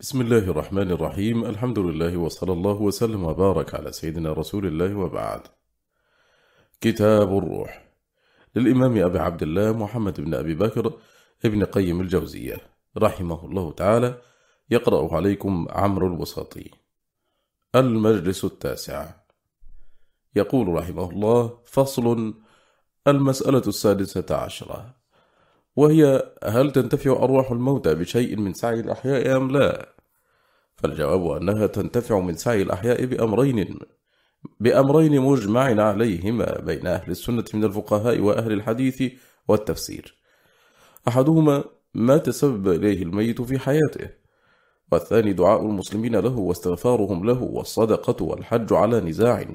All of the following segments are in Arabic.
بسم الله الرحمن الرحيم. الحمد لله وصلى الله وسلم وبارك على سيدنا رسول الله وبعد. كتاب الروح. للإمام أبي عبد الله محمد بن أبي بكر ابن قيم الجوزية. رحمه الله تعالى. يقرأ عليكم عمرو الوسطي المجلس التاسع. يقول رحمه الله فصل المسألة السادسة عشرة. وهي هل تنتفع أرواح الموتى بشيء من سعي الأحياء أم لا؟ فالجواب أنها تنتفع من سعي الأحياء بأمرين بأمرين مجمع عليهما بين أهل السنة من الفقهاء وأهل الحديث والتفسير أحدهما ما تسبب إليه الميت في حياته والثاني دعاء المسلمين له واستغفارهم له والصدقة والحج على نزاع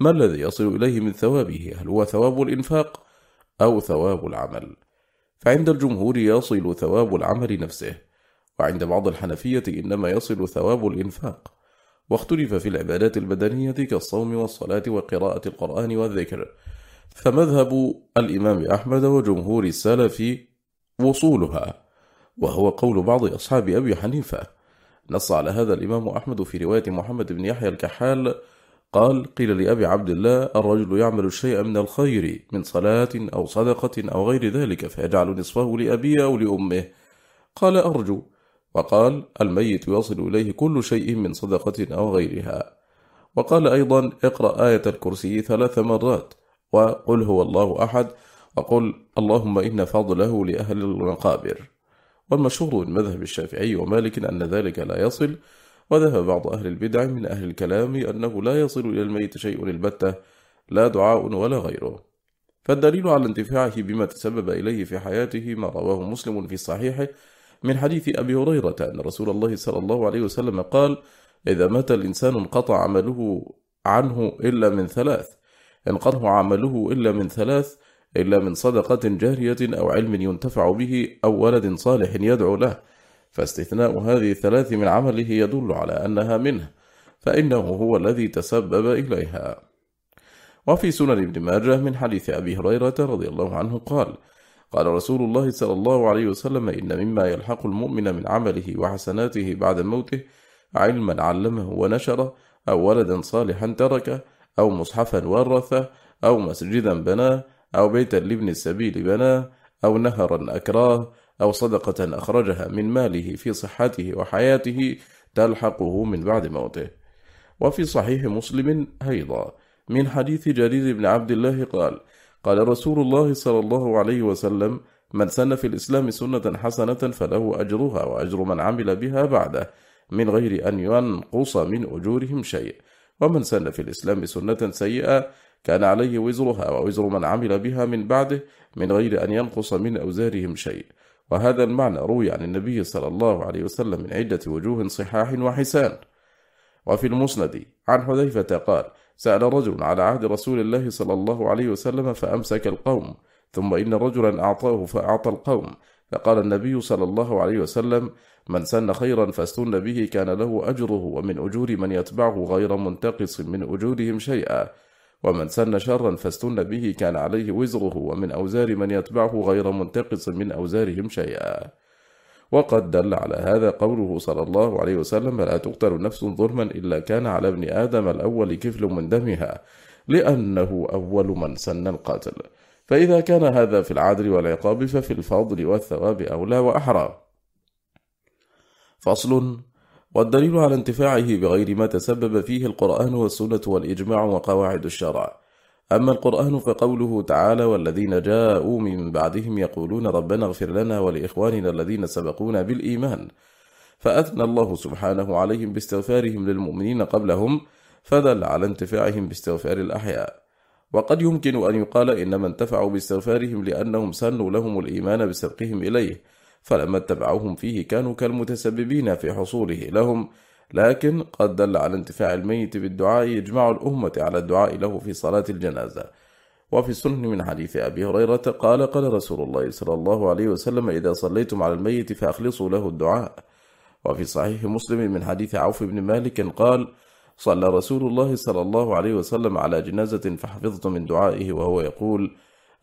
ما الذي يصل إليه من ثوابه هل هو ثواب الإنفاق أو ثواب العمل؟ فعند الجمهور يصل ثواب العمل نفسه وعند بعض الحنفية إنما يصل ثواب الإنفاق. واختلف في العبادات البدنية كالصوم والصلاة وقراءة القرآن والذكر. فمذهب الإمام أحمد وجمهور السلف وصولها وهو قول بعض أصحاب أبي حنيفة. نص على هذا الإمام أحمد في رواية محمد بن يحيى الكحال قال قيل لأبي عبد الله الرجل يعمل الشيء من الخير من صلاة أو صدقة أو غير ذلك فيجعل نصفه لأبيه أو لأمه. قال أرجو. وقال الميت يصل إليه كل شيء من صدقة أو غيرها. وقال أيضا اقرأ آية الكرسي ثلاث مرات وقل هو الله أحد وقل اللهم إن فضله لأهل المقابر. والمشهور من مذهب الشافعي ومالك أن ذلك لا يصل وذهب بعض أهل البدع من أهل الكلام أنه لا يصل إلى الميت شيء البتة لا دعاء ولا غيره. فالدليل على انتفاعه بما تسبب إليه في حياته ما رواه مسلم في صحيحه من حديث أبي هريرة أن رسول الله صلى الله عليه وسلم قال إذا مات الإنسان انقطع عمله عنه إلا من ثلاث انقطع عمله إلا من ثلاث إلا من صدقة جارية أو علم ينتفع به أو ولد صالح يدعو له. فاستثناء هذه الثلاث من عمله يدل على أنها منه فإنه هو الذي تسبب إليها. وفي سنن ابن ماجه من حديث أبي هريرة رضي الله عنه قال قال رسول الله صلى الله عليه وسلم إن مما يلحق المؤمن من عمله وحسناته بعد موته علما علمه ونشره أو ولدا صالحا تركه أو مصحفا ورثه أو مسجدا بناه أو بيتا لابن السبيل بناه أو نهرا أكراه أو صدقة أخرجها من ماله في صحته وحياته تلحقه من بعد موته. وفي صحيح مسلم أيضا. من حديث جرير بن عبد الله قال قال رسول الله صلى الله عليه وسلم من سن في الإسلام سنة حسنة فله أجرها وأجر من عمل بها بعده من غير أن ينقص من أجورهم شيء. ومن سن في الإسلام سنة سيئة كان عليه وزرها ووزر من عمل بها من بعده من غير أن ينقص من أوزارهم شيء. وهذا المعنى روي عن النبي صلى الله عليه وسلم من عدة وجوه صحاح وحسان. وفي المسند عن حذيفة قال سأل رجل على عهد رسول الله صلى الله عليه وسلم فأمسك القوم ثم إن رجلا أعطاه فأعطى القوم. فقال النبي صلى الله عليه وسلم من سن خيرا فاستن به كان له أجره ومن أجور من يتبعه غير منتقص من أجورهم شيئا. ومن سن شرا فاستن به كان عليه وزره ومن أوزار من يتبعه غير منتقص من أوزارهم شيئا. وقد دل على هذا قوله صلى الله عليه وسلم لا تقتل نفس ظلما إلا كان على ابن آدم الأول كفل من دمها لأنه أول من سن القاتل. فإذا كان هذا في العدل والعقاب ففي الفضل والثواب أولى وأحرى. فصل والدليل على انتفاعه بغير ما تسبب فيه القرآن والسنة والإجماع وقواعد الشرع. أما القرآن فقوله تعالى والذين جاءوا من بعدهم يقولون ربنا اغفر لنا ولإخواننا الذين سبقونا بالإيمان. فأثنى الله سبحانه عليهم باستغفارهم للمؤمنين قبلهم فدل على انتفاعهم باستغفار الأحياء. وقد يمكن أن يقال إنما انتفعوا باستغفارهم لأنهم سنوا لهم الإيمان بسبقهم إليه. فلما اتبعوهم فيه كانوا كالمتسببين في حصوله لهم لكن قد دل على انتفاع الميت بالدعاء يجمع الأمة على الدعاء له في صلاة الجنازة. وفي السنن من حديث أبي هريرة قال قال رسول الله صلى الله عليه وسلم إذا صليتم على الميت فأخلصوا له الدعاء. وفي صحيح مسلم من حديث عوف بن مالك قال صلى رسول الله صلى الله عليه وسلم على جنازة فحفظت من دعائه وهو يقول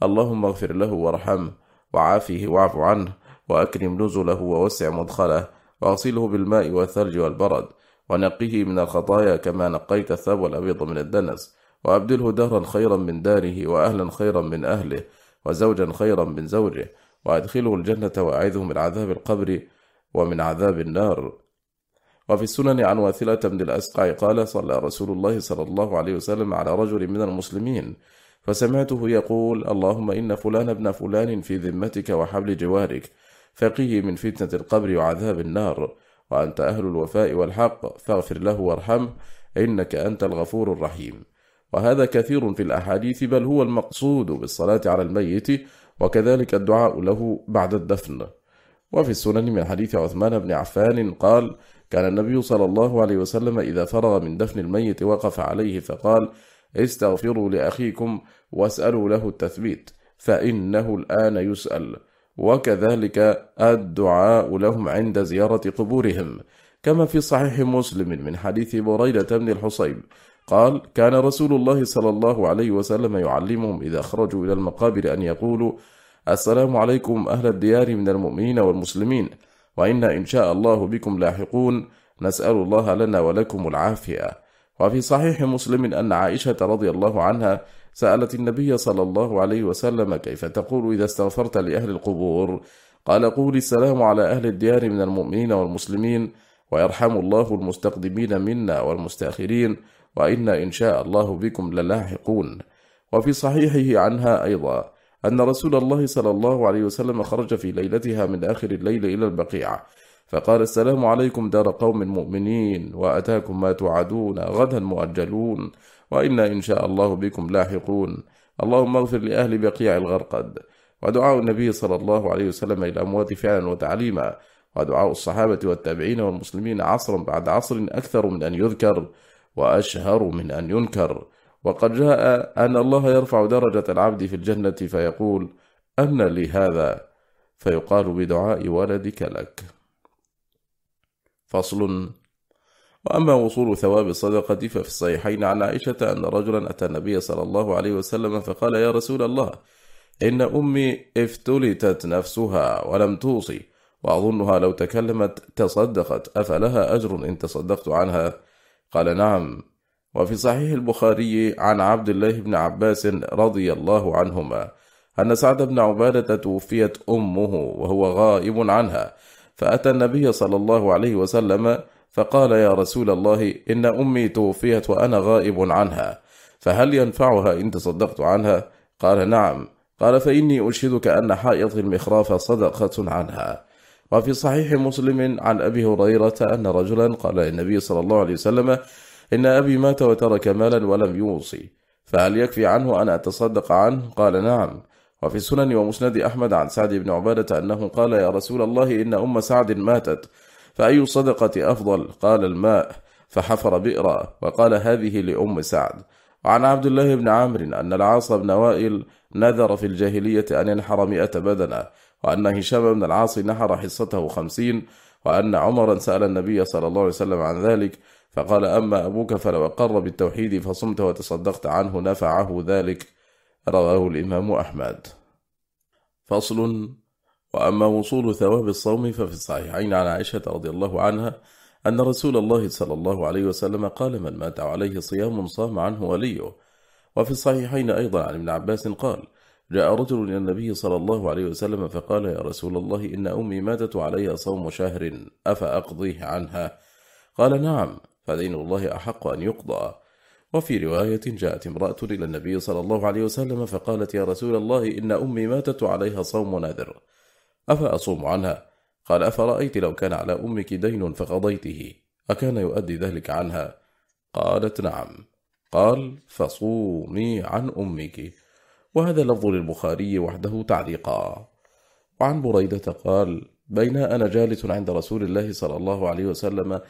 اللهم اغفر له وارحمه وعافيه واعف عنه. وأكرم نزله ووسع مدخله وأغسله بالماء والثلج والبرد ونقيه من الخطايا كما نقيت الثوب والأبيض من الدنس وأبدله دهرا خيرا من داره وأهلا خيرا من أهله وزوجا خيرا من زوجه وأدخله الجنة وأعيذه من عذاب القبر ومن عذاب النار. وفي السنن عن واثلة بن الأسقع قال صلى رسول الله صلى الله عليه وسلم على رجل من المسلمين فسمعته يقول اللهم إن فلان ابن فلان في ذمتك وحبل جوارك فقيه من فتنة القبر وعذاب النار وأنت أهل الوفاء والحق فاغفر له وارحمه إنك أنت الغفور الرحيم. وهذا كثير في الأحاديث بل هو المقصود بالصلاة على الميت وكذلك الدعاء له بعد الدفن. وفي السنن من حديث عثمان بن عفان قال كان النبي صلى الله عليه وسلم إذا فرغ من دفن الميت وقف عليه فقال استغفروا لأخيكم واسألوا له التثبيت فإنه الآن يسأل. وكذلك الدعاء لهم عند زيارة قبورهم كما في صحيح مسلم من حديث بريدة بن الحصيب قال كان رسول الله صلى الله عليه وسلم يعلمهم إذا خرجوا إلى المقابر أن يقولوا السلام عليكم أهل الديار من المؤمنين والمسلمين وإنا إن شاء الله بكم لاحقون نسأل الله لنا ولكم العافية وفي صحيح مسلم أن عائشة رضي الله عنها سألت النبي صلى الله عليه وسلم كيف تقول إذا استغفرت لأهل القبور؟ قال قول السلام على أهل الديار من المؤمنين والمسلمين ويرحم الله المستقدمين منا والمستأخرين وإنا إن شاء الله بكم للاحقون. وفي صحيحه عنها أيضا أن رسول الله صلى الله عليه وسلم خرج في ليلتها من آخر الليل إلى البقيع فقال السلام عليكم دار قوم مؤمنين وأتاكم ما توعدون غدا مؤجلون. وإنا إن شاء الله بكم لاحقون. اللهم اغفر لأهل بقيع الغرقد. ودعاء النبي صلى الله عليه وسلم إلى الأموات فعلا وتعليما. ودعاء الصحابة والتابعين والمسلمين عصرا بعد عصر أكثر من أن يذكر وأشهر من أن ينكر. وقد جاء أن الله يرفع درجة العبد في الجنة فيقول أن لي هذا. فيقال بدعاء ولدك لك. فصل وأما وصول ثواب الصدقة ففي الصحيحين عن عائشة أن رجلا أتى النبي صلى الله عليه وسلم فقال يا رسول الله إن أمي افتلتت نفسها ولم توصي وأظنها لو تكلمت تصدقت أفلها أجر إن تصدقت عنها؟ قال نعم. وفي صحيح البخاري عن عبد الله بن عباس رضي الله عنهما أن سعد بن عبادة توفيت أمه وهو غائب عنها فأتى النبي صلى الله عليه وسلم فقال يا رسول الله إن أمي توفيت وأنا غائب عنها فهل ينفعها إن تصدقت عنها؟ قال نعم قال فإني أشهدك أن حائط المخراف صدقة عنها وفي صحيح مسلم عن أبي هريرة أن رجلا قال للنبي صلى الله عليه وسلم إن أبي مات وترك مالا ولم يوصي فهل يكفي عنه أن أتصدق عنه؟ قال نعم وفي سنن ومسند أحمد عن سعد بن عبادة أنه قال يا رسول الله إن أم سعد ماتت فأي صدقة أفضل؟ قال الماء فحفر بئرا وقال هذه لأم سعد. وعن عبد الله بن عامر أن العاص بن وائل نذر في الجاهلية أن ينحر مئة بدنة وأن هشام بن العاص نحر حصته خمسين وأن عمرا سأل النبي صلى الله عليه وسلم عن ذلك فقال أما أبوك فلو أقر بالتوحيد فصمت وتصدقت عنه نفعه ذلك. رواه الإمام أحمد. فصل وأما وصول ثواب الصوم ففي الصحيحين عن عائشة رضي الله عنها أن رسول الله صلى الله عليه وسلم قال من مات عليه صيام صام عنه وليه. وفي الصحيحين أيضا عن ابن عباس قال جاء رجل إلى النبي صلى الله عليه وسلم فقال يا رسول الله إن أمي ماتت عليها صوم شهر أفأقضيه عنها؟ قال نعم فدين الله أحق أن يقضى. وفي رواية جاءت امرأة إلى النبي صلى الله عليه وسلم فقالت يا رسول الله إن أمي ماتت عليها صوم نذر. أفأصوم عنها؟ قال أفرأيت لو كان على أمك دين فقضيته أكان يؤدي ذلك عنها؟ قالت نعم. قال فصومي عن أمك. وهذا لفظ للبخاري وحده تعليقا. وعن بريدة قال بين أنا جالس عند رسول الله صلى الله عليه وسلم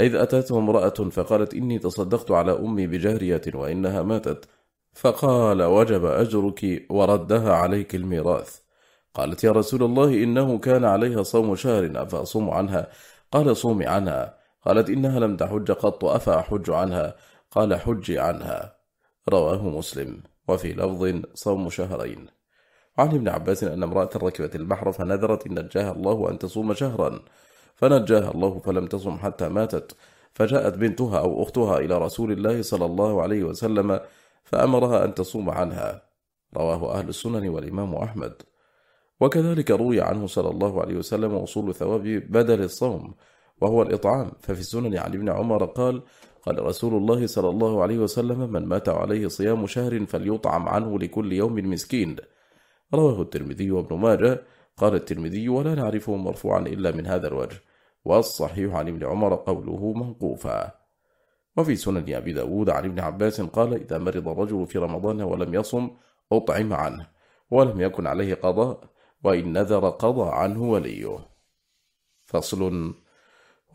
إذ أتته امرأة فقالت إني تصدقت على أمي بجارية وإنها ماتت. فقال وجب أجرك وردها عليك الميراث. قالت يا رسول الله إنه كان عليها صوم شهر أفأصوم عنها? قال صومي عنها. قالت إنها لم تحج قط أفأحج عنها? قال حجي عنها. رواه مسلم. وفي لفظ صوم شهرين. عن ابن عباس أن امرأة ركبت البحر فنذرت إن نجاها الله أن تصوم شهرا. فنجاها الله فلم تصم حتى ماتت. فجاءت بنتها أو أختها إلى رسول الله صلى الله عليه وسلم فأمرها أن تصوم عنها. رواه أهل السنن والإمام أحمد. وكذلك روي عنه صلى الله عليه وسلم وصول ثواب بدل الصوم وهو الإطعام. ففي السنن عن ابن عمر قال قال رسول الله صلى الله عليه وسلم من مات عليه صيام شهر فليطعم عنه لكل يوم مسكين. رواه الترمذي وابن ماجه. قال الترمذي ولا نعرفه مرفوعا إلا من هذا الوجه والصحيح عن ابن عمر قوله منقوفا وفي سنن أبي داود عن ابن عباس قال إذا مرض الرجل في رمضان ولم يصم أطعم عنه ولم يكن عليه قضاء. وإن نذر قضى عنه وليه. فصل.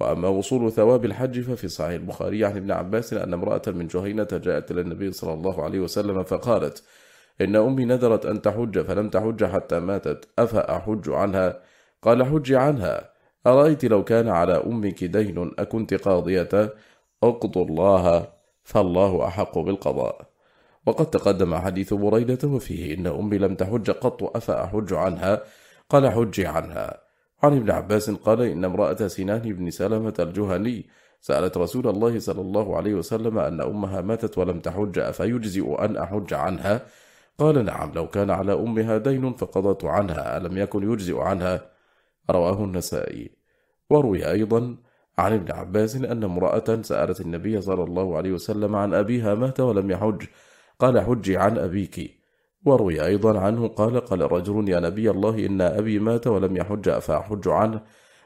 وأما وصول ثواب الحج ففي صحيح البخاري عن ابن عباس أن امرأة من جهينة جاءت إلى النبي صلى الله عليه وسلم فقالت إن أمي نذرت أن تحج فلم تحج حتى ماتت. أفأحج عنها؟ قال حج عنها. أرأيت لو كان على أمك دين أكنت قاضية؟ أقض الله فالله أحق بالقضاء. وقد تقدم حديث بريدة وفيه إن أمي لم تحج قط أفأحج عنها قال حجي عنها. عن ابن عباس قال إن امرأة سنان بن سلمة الجهني سألت رسول الله صلى الله عليه وسلم أن أمها ماتت ولم تحج أفيجزئ أن أحج عنها؟ قال نعم لو كان على أمها دين فقضت عنها ألم يكن يجزئ عنها؟ رواه النسائي. وروي أيضا عن ابن عباس أن امرأة سألت النبي صلى الله عليه وسلم عن أبيها مات ولم يحج قال حج عن أبيك. وروي أيضا عنه قال قال رجل يا نبي الله إن أبي مات ولم يحج فأحج عنه؟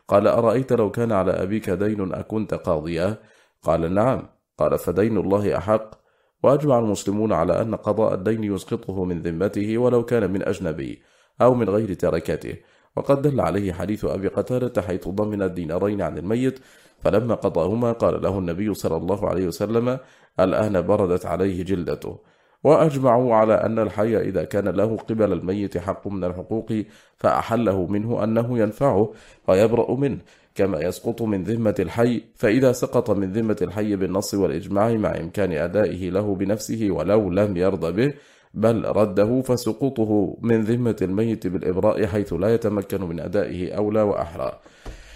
قال أرأيت لو كان على أبيك دين أكنت قاضيا قال نعم. قال فدين الله أحق. وأجمع المسلمون على أن قضاء الدين يسقطه من ذمته ولو كان من أجنبي أو من غير تركته. وقد دل عليه حديث أبي قتالة حيث ضمن الدينارين عن الميت. فلما قضاهما قال له النبي صلى الله عليه وسلم الآن بردت عليه جلدته. وأجمعوا على أن الحي إذا كان له قبل الميت حق من الحقوق فأحله منه أنه ينفعه ويبرأ منه كما يسقط من ذمة الحي فإذا سقط من ذمة الحي بالنص والإجماع مع إمكان أدائه له بنفسه ولو لم يرضى به بل رده فسقوطه من ذمة الميت بالإبراء حيث لا يتمكن من أدائه أولى وأحرى.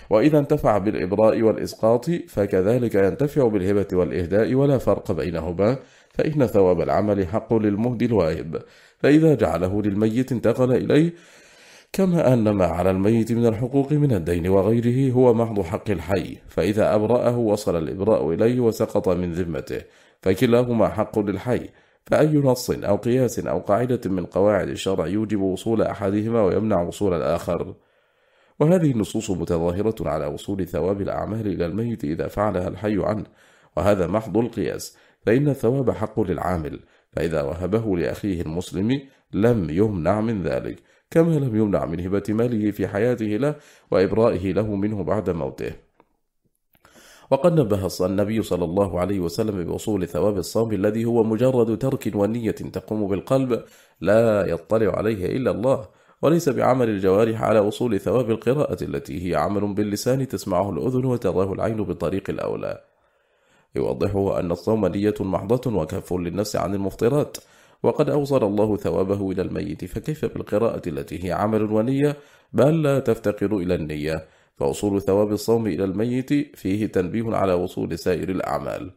وإذا انتفع بالإبراء والإسقاط فكذلك ينتفع بالهبة والإهداء ولا فرق بينهما. فإن ثواب العمل حق للمهد الواهب. فإذا جعله للميت انتقل إليه كما أن ما على الميت من الحقوق من الدين وغيره هو محض حق الحي. فإذا أبرأه وصل الإبراء إليه وسقط من ذمته فكلاهما حق للحي. فأي نص أو قياس أو قاعدة من قواعد الشرع يوجب وصول أحدهما ويمنع وصول الآخر؟ وهذه النصوص متظاهرة على وصول ثواب الأعمال إلى الميت إذا فعلها الحي عنه وهذا محض القياس. فإن الثواب حق للعامل فإذا وهبه لأخيه المسلم لم يمنع من ذلك كما لم يمنع من هبة ماله في حياته له وإبرائه له منه بعد موته. وقد نبه النبي صلى الله عليه وسلم بوصول ثواب الصوم الذي هو مجرد ترك ونية تقوم بالقلب لا يطلع عليه إلا الله وليس بعمل الجوارح على وصول ثواب القراءة التي هي عمل باللسان تسمعه الأذن وتراه العين بطريق الأولى. يوضحه أن الصوم دية محضة وكف للنفس عن المفطرات. وقد أوصل الله ثوابه إلى الميت فكيف بالقراءة التي هي عمل ونية؟ بل لا تفتقر إلى النية. فوصول ثواب الصوم إلى الميت فيه تنبيه على وصول سائر الأعمال.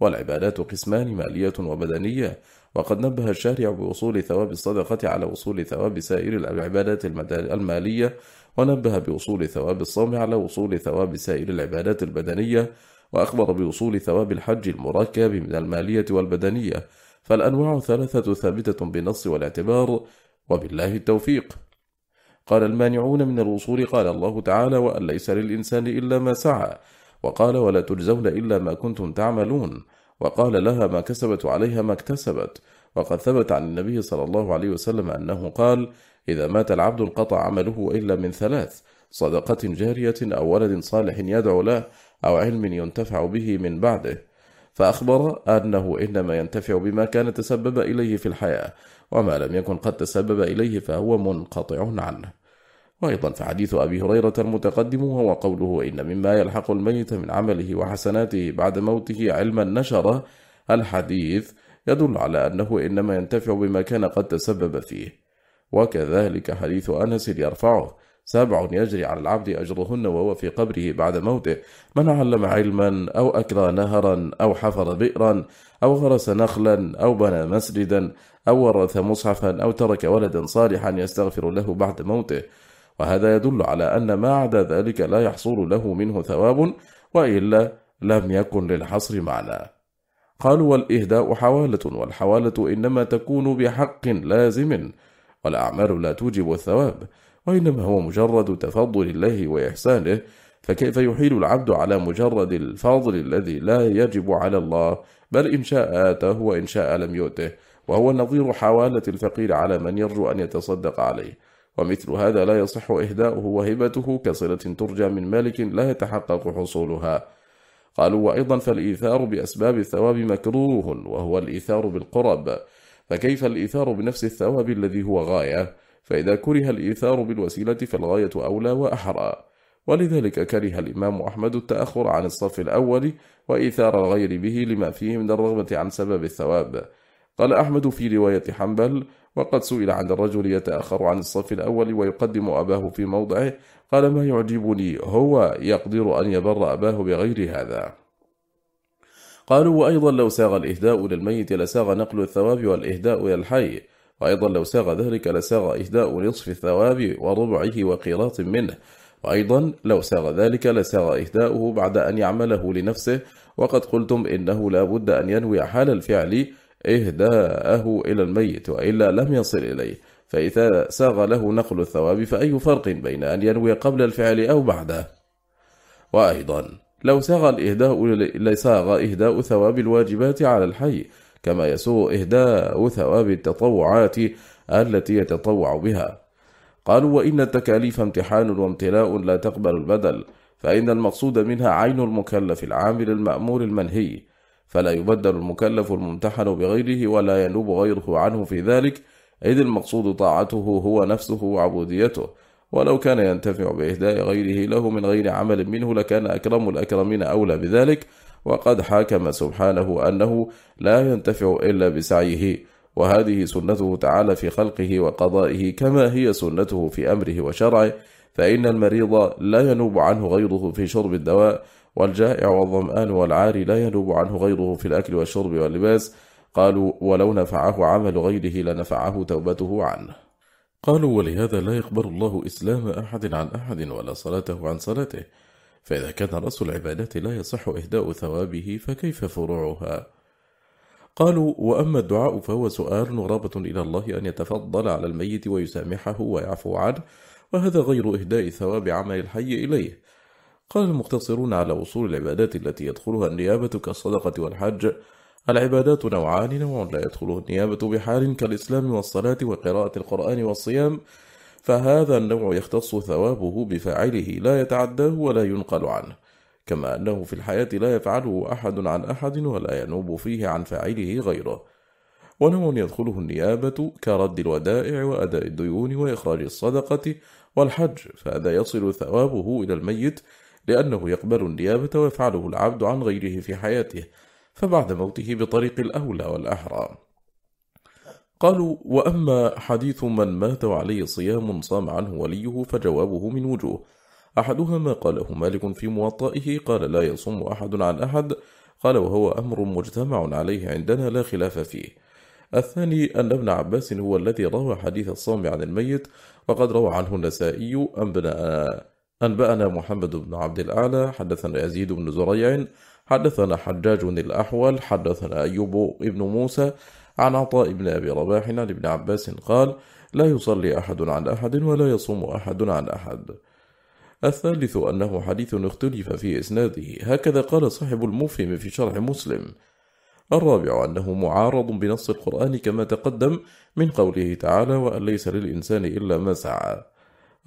والعبادات قسمان مالية وبدنية وقد نبه الشارع بوصول ثواب الصدقة على وصول ثواب سائر العبادات المالية. ونبه بوصول ثواب الصوم على وصول ثواب سائر العبادات البدنية وأخبر بوصول ثواب الحج المركب من المالية والبدنية فالأنواع ثلاثة ثابتة بالنص والاعتبار وبالله التوفيق. قال المانعون من الوصول قال الله تعالى وأن ليس للإنسان إلا ما سعى وقال ولا تجزون إلا ما كنتم تعملون وقال لها ما كسبت وعليها ما اكتسبت. وقد ثبت عن النبي صلى الله عليه وسلم أنه قال إذا مات العبد انقطع عمله إلا من ثلاث صدقة جارية أو ولد صالح يدعو له أو علم ينتفع به من بعده. فأخبر أنه إنما ينتفع بما كان تسبب إليه في الحياة وما لم يكن قد تسبب إليه فهو منقطع عنه. وأيضا فحديث أبي هريرة المتقدم هو قوله إن مما يلحق الميت من عمله وحسناته بعد موته علما نشر الحديث يدل على أنه إنما ينتفع بما كان قد تسبب فيه. وكذلك حديث أنس يرفعه. سابع يجري على العبد أجرهن وهو في قبره بعد موته. من علم علما أو أكرى نهرا أو حفر بئرا أو غرس نخلا أو بنى مسجدا أو ورث مصحفا أو ترك ولدا صالحا يستغفر له بعد موته. وهذا يدل على أن ما عدا ذلك لا يحصل له منه ثواب وإلا لم يكن للحصر معنى. قالوا والإهداء حوالة والحوالة إنما تكون بحق لازم والأعمال لا توجب الثواب. وإنما هو مجرد تفضل الله وإحسانه فكيف يحيل العبد على مجرد الفاضل الذي لا يجب على الله؟ بل إن شاء آته وإن شاء لم يؤته وهو نظير حوالة الفقير على من يرجو أن يتصدق عليه. ومثل هذا لا يصح إهداؤه وهبته كصلة ترجى من مالك لا يتحقق حصولها. قالوا وأيضا فالإيثار بأسباب الثواب مكروه وهو الإيثار بالقرب. فكيف الإيثار بنفس الثواب الذي هو غاية؟ فإذا كره الإيثار بالوسيلة فالغاية أولى وأحرى. ولذلك كره الإمام أحمد التأخر عن الصف الأول وإيثار الغير به لما فيه من الرغبة عن سبب الثواب. قال أحمد في رواية حنبل وقد سئل عن الرجل يتأخر عن الصف الأول ويقدم أباه في موضعه قال ما يعجبني؟ هو يقدر أن يبر أباه بغير هذا. قالوا وأيضا لو ساغ الإهداء للميت لساغ نقل الثواب والإهداء إلى الحي. وأيضا لو ساغ ذلك لساغ إهداء نصف الثواب وربعه وقيراط منه. وأيضا لو ساغ ذلك لساغ إهداؤه بعد أن يعمله لنفسه. وقد قلتم إنه لا بد أن ينوي حال الفعل إهداءه إلى الميت وإلا لم يصل إليه. فإذا ساغ له نقل الثواب فأي فرق بين أن ينوي قبل الفعل أو بعده؟ وأيضا لو ساغ الإهداء لساغ إهداء ثواب الواجبات على الحي كما يسوء إهداء ثواب التطوعات التي يتطوع بها. قالوا وإن التكاليف امتحان وامتلاء لا تقبل البدل فإن المقصود منها عين المكلف العامل المأمور المنهي فلا يبدل المكلف الممتحن بغيره ولا ينوب غيره عنه في ذلك إذ المقصود طاعته هو نفسه وعبوديته. ولو كان ينتفع بإهداء غيره له من غير عمل منه لكان أكرم الأكرمين أولى بذلك وقد حاكم سبحانه أنه لا ينتفع إلا بسعيه وهذه سنته تعالى في خلقه وقضائه كما هي سنته في أمره وشرعه فإن المريض لا ينوب عنه غيره في شرب الدواء والجائع والظمآن والعار لا ينوب عنه غيره في الأكل والشرب واللباس. قالوا ولو نفعه عمل غيره لنفعه توبته عنه. قالوا ولهذا لا يقبل الله إسلام أحد عن أحد ولا صلاته عن صلاته. فإذا كان رأس العبادات لا يصح إهداء ثوابه فكيف فروعها؟ قالوا وأما الدعاء فهو سؤال رغبة إلى الله أن يتفضل على الميت ويسامحه ويعفو عنه وهذا غير إهداء ثواب عمل الحي إليه قال المقتصرون على وصول العبادات التي يدخلها النيابة كالصدقة والحج العبادات نوعان نوع لا يدخله النيابة بحال كالإسلام والصلاة وقراءة القرآن والصيام فهذا النوع يختص ثوابه بفاعله لا يتعداه ولا ينقل عنه كما أنه في الحياة لا يفعله أحد عن أحد ولا ينوب فيه عن فاعله غيره. ونوع يدخله النيابة كرد الودائع وأداء الديون وإخراج الصدقة والحج فهذا يصل ثوابه إلى الميت لأنه يقبل النيابة ويفعله العبد عن غيره في حياته فبعد موته بطريق الأولى والأحرام قالوا وأما حديث من مات وعليه صيام صام عنه وليه فجوابه من وجوه. أحدها ما قاله مالك في موطئه؟ قال لا يصم أحد عن أحد. قال وهو أمر مجتمع عليه عندنا لا خلاف فيه. الثاني أن ابن عباس هو الذي روى حديث الصام عن الميت وقد روى عنه النسائي أنبأنا محمد بن عبد الأعلى حدثنا يزيد بن زريع حدثنا حجاج الأحول حدثنا أيوب ابن موسى عن عطاء بن أبي رباح عن ابن عباس قال لا يصلي أحد عن أحد ولا يصوم أحد عن أحد. الثالث أنه حديث اختلف في إسناده. هكذا قال صاحب المفهم في شرح مسلم. الرابع أنه معارض بنص القرآن كما تقدم من قوله تعالى وأن ليس للإنسان إلا ما سعى.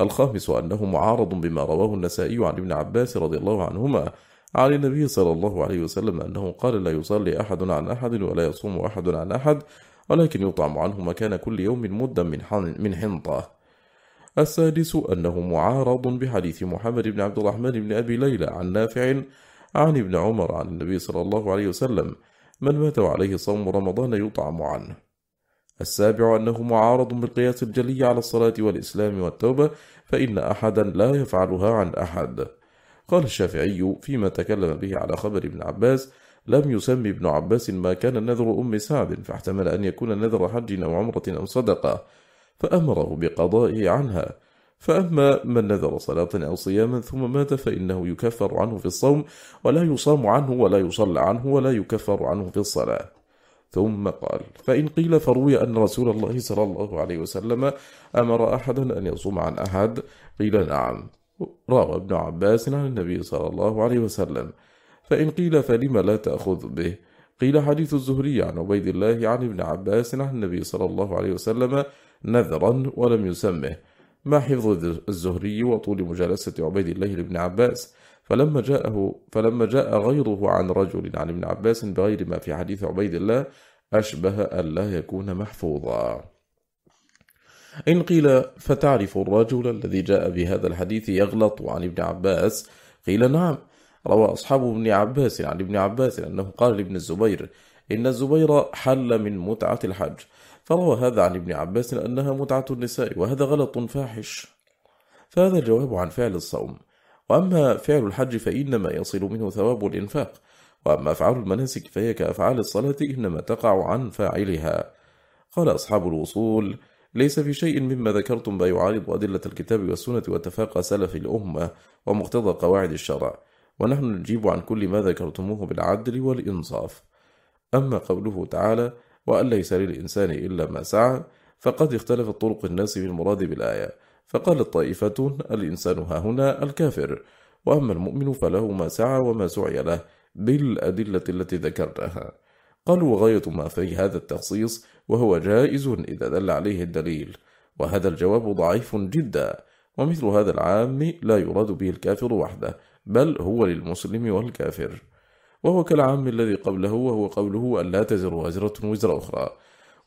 الخامس أنه معارض بما رواه النسائي عن ابن عباس رضي الله عنهما. عن النبي صلى الله عليه وسلم أنه قال لا يصلي أحد عن أحد ولا يصوم أحد عن أحد ولكن يطعم عنه مكان كل يوم مدا من من حنطة. السادس أنه معارض بحديث محمد بن عبد الرحمن بن أبي ليلى عن نافع عن ابن عمر عن النبي صلى الله عليه وسلم من مات عليه صوم رمضان يطعم عنه. السابع أنه معارض بالقياس الجلي على الصلاة والإسلام والتوبة فإن أحدا لا يفعلها عن أحد. قال الشافعي فيما تكلم به على خبر ابن عباس لم يسمي ابن عباس ما كان نذر أم سعد فاحتمل أن يكون نذر حج أو عمرة أو صدقة فأمره بقضائه عنها. فأما من نذر صلاة أو صياما ثم مات فإنه يكفر عنه في الصوم ولا يصام عنه ولا يصلى عنه ولا يكفر عنه في الصلاة. ثم قال فإن قيل فروي أن رسول الله صلى الله عليه وسلم أمر أحدا أن يصوم عن أحد قيل نعم. روى ابن عباس عن النبي صلى الله عليه وسلم. فإن قيل فلم لا تأخذ به؟ قيل حديث الزهري عن عبيد الله عن ابن عباس عن النبي صلى الله عليه وسلم نذرا ولم يسمه. ما حفظ الزهري وطول مجالسة عبيد الله لابن عباس؟ فلما جاءه فلما جاء غيره عن رجل عن ابن عباس بغير ما في حديث عبيد الله أشبه أن لا يكون محفوظا. إن قيل فتعرف الرجل الذي جاء بهذا الحديث يغلط عن ابن عباس؟ قيل نعم. روى أصحاب ابن عباس عن ابن عباس أنه قال لابن الزبير إن الزبير حل من متعة الحج. فروى هذا عن ابن عباس أنها متعة النساء وهذا غلط فاحش. فهذا الجواب عن فعل الصوم. وأما فعل الحج فإنما يصل منه ثواب الإنفاق. وأما أفعال المناسك فهي كأفعال الصلاة إنما تقع عن فاعلها. قال أصحاب الوصول ليس في شيء مما ذكرتم ما يعارض أدلة الكتاب والسنة واتفاق سلف الأمة ومقتضى قواعد الشرع ونحن نجيب عن كل ما ذكرتموه بالعدل والإنصاف. أما قوله تعالى وأن ليس للإنسان إلا ما سعى فقد اختلفت طرق الناس في المراد بالآية فقالت طائفة الإنسان هنا الكافر وأما المؤمن فله ما سعى وما سعي له بالأدلة التي ذكرناها قالوا وغاية ما في هذا التخصيص وهو جائز إذا دل عليه الدليل. وهذا الجواب ضعيف جدا ومثل هذا العام لا يراد به الكافر وحده بل هو للمسلم والكافر. وهو كالعام الذي قبله وهو قوله أن لا تزر وزرة وزر أخرى.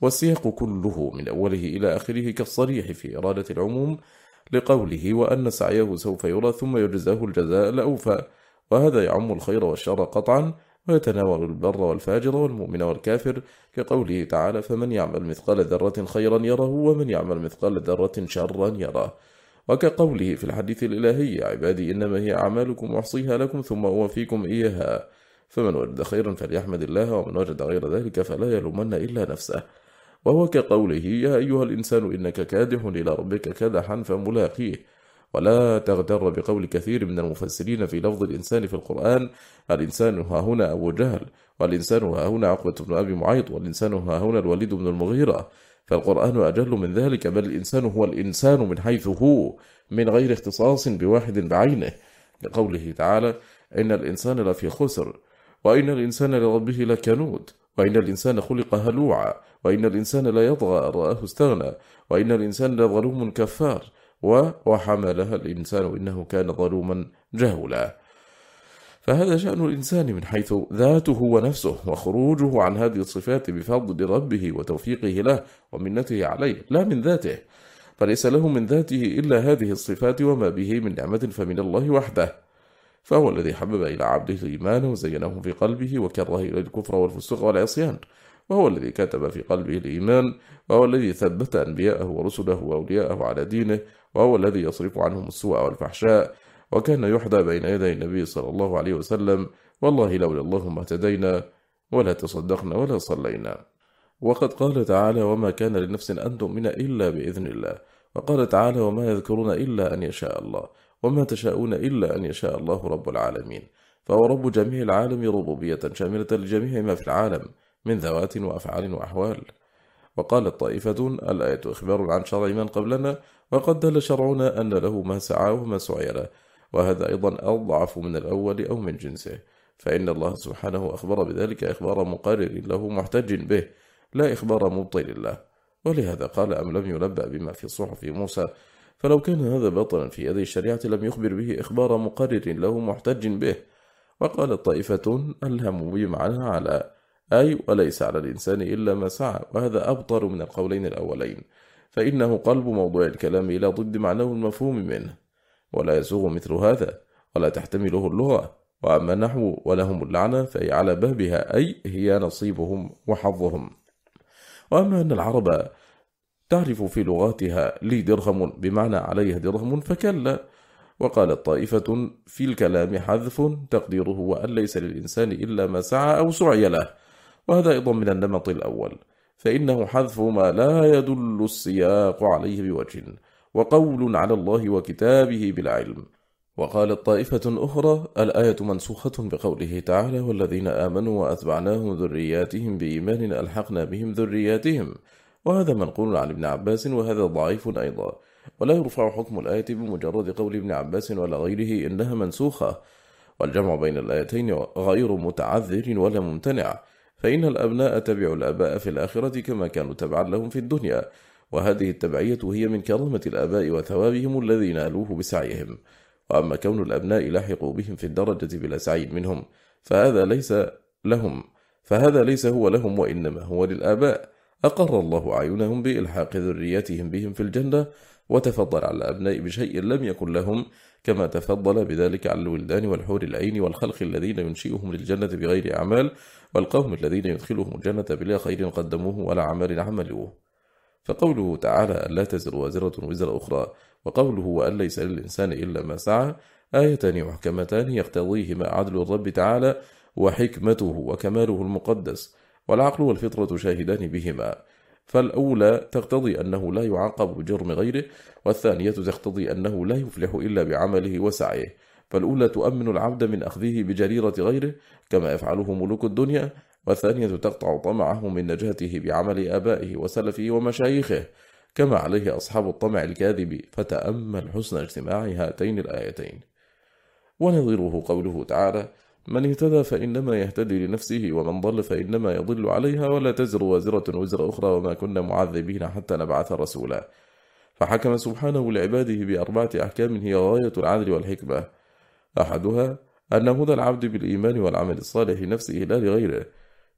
والسياق كله من أوله إلى آخره كالصريح في إرادة العموم لقوله وأن سعيه سوف يرى ثم يجزاه الجزاء الأوفى. وهذا يعم الخير والشر قطعا ويتناول البر والفاجر والمؤمن والكافر كقوله تعالى فمن يعمل مثقال ذرة خيرا يره ومن يعمل مثقال ذرة شرا يره. وكقوله في الحديث الإلهي يا عبادي إنما هي أعمالكم أحصيها لكم ثم أوفيكم إياها. فمن وجد خيرا فليحمد الله ومن وجد غير ذلك فلا يلومن إلا نفسه. وهو كقوله يا أيها الإنسان إنك كادح إلى ربك كدحا فملاقيه. ولا تغتر بقول كثير من المفسرين في لفظ الإنسان في القرآن. الإنسان ها هنا أبو جهل والإنسان ها هنا عقبة بن أبي معيط والإنسان ها هنا الوليد بن المغيرة. فالقرآن أجل من ذلك بل الإنسان هو الإنسان من حيث هو من غير اختصاص بواحد بعينه. لقوله تعالى إن الإنسان لفي خسر وإن الإنسان لربه لكنود وإن الإنسان خلق هلوعا وإن الإنسان لا يضغى رآه استغنى وإن الإنسان لظلوم كفار وحملها الإنسان إنه كان ظلوما جهولا. فهذا شأن الإنسان من حيث ذاته ونفسه وخروجه عن هذه الصفات بفضل ربه وتوفيقه له ومنته عليه لا من ذاته. فليس له من ذاته إلا هذه الصفات وما به من نعمة فمن الله وحده. فهو الذي حبب إلى عبده الإيمان وزينه في قلبه وكره إلى الكفر والفسوق والعصيان. وهو الذي كتب في قلبه الإيمان وهو الذي ثبت أنبياءه ورسله وأولياءه على دينه وهو الذي يصرف عنهم السوء والفحشاء وكان يحدى بين يدي النبي صلى الله عليه وسلم والله لولا الله ما اهتدينا ولا تصدقنا ولا صلينا. وقد قال تعالى وما كان لنفس أن تؤمن إلا بإذن الله. وقال تعالى وما يذكرون إلا أن يشاء الله. وما تشاءون إلا أن يشاء الله رب العالمين. فهو رب جميع العالم ربوبية شاملة لجميع ما في العالم من ذوات وأفعال وأحوال. وقالت طائفة الآية إخبار عن شرع من قبلنا وقد دل شرعنا أن له ما سعى وما سعي له وهذا أيضا أضعف من الأول أو من جنسه. فإن الله سبحانه أخبر بذلك إخبار مقرر له محتج به لا إخبار مبطل له. ولهذا قال أم لم ينبأ بما في صحف موسى؟ فلو كان هذا باطلا في يد الشريعة لم يخبر به إخبار مقرر له محتج به. وقالت طائفة الهم بمعنى على أي وليس على الإنسان إلا ما سعى وهذا أبطر من القولين الأولين. فإنه قلب موضوع الكلام إلى ضد معناه المفهوم منه. ولا يسوغ مثل هذا ولا تحتمله اللغة. وأما نحو ولهم اللعنة فهي على بابها أي هي نصيبهم وحظهم. وأما أن العرب تعرف في لغاتها لي درهم بمعنى عليها درهم فكلا. وقالت طائفة في الكلام حذف تقديره وأن ليس للإنسان إلا ما سعى أو سعي له. وهذا أيضا من النمط الأول. فإنه حذف ما لا يدل السياق عليه بوجه وقول على الله وكتابه بالعلم وقالت طائفة أخرى الآية منسوخة بقوله تعالى والذين آمنوا وأتبعناهم ذرياتهم بإيمان ألحقنا بهم ذرياتهم وهذا منقول عن ابن عباس وهذا ضعيف أيضا. ولا يرفع حكم الآية بمجرد قول ابن عباس ولا غيره إنها منسوخة. والجمع بين الآيتين غير متعذر ولا ممتنع. فإن الأبناء تبعوا الآباء في الآخرة كما كانوا تبعا لهم في الدنيا وهذه التبعية هي من كرامة الآباء وثوابهم الذي نالوه بسعيهم. وأما كون الأبناء لاحقوا بهم في الدرجة بلا سعي منهم فهذا ليس لهم فهذا ليس هو لهم وإنما هو للآباء. أقر الله عيونهم بإلحاق ذريتهم بهم في الجنة وتفضل على الأبناء بشيء لم يكن لهم كما تفضل بذلك على الولدان والحور العين والخلق الذين ينشئهم للجنة بغير أعمال والقوم الذين يدخلهم الجنة بلا خير قدموه ولا عمل عملوه. فقوله تعالى ألا تزر وزرة وزر أخرى وقوله وأن ليس للإنسان إلا ما سعى آيتان محكمتان يقتضيهما عدل الرب تعالى وحكمته وكماله المقدس والعقل والفطرة شاهدان بهما. فالأولى تقتضي أنه لا يعاقب بجرم غيره والثانية تقتضي أنه لا يفلح إلا بعمله وسعيه. فالأولى تؤمن العبد من أخذه بجريرة غيره كما يفعله ملوك الدنيا والثانية تقطع طمعه من نجاته بعمل آبائه وسلفه ومشايخه كما عليه أصحاب الطمع الكاذب فتأمل حسن اجتماع هاتين الآيتين. ونظيره قوله تعالى من اهتدى فإنما يهتدي لنفسه ومن ضل فإنما يضل عليها ولا تزر وازرة وزر أخرى وما كنا معذبين حتى نبعث رسولا. فحكم سبحانه لعباده بأربعة أحكام هي غاية العدل والحكمة. أحدها أن هدى العبد بالإيمان والعمل الصالح لنفسه لا لغيره.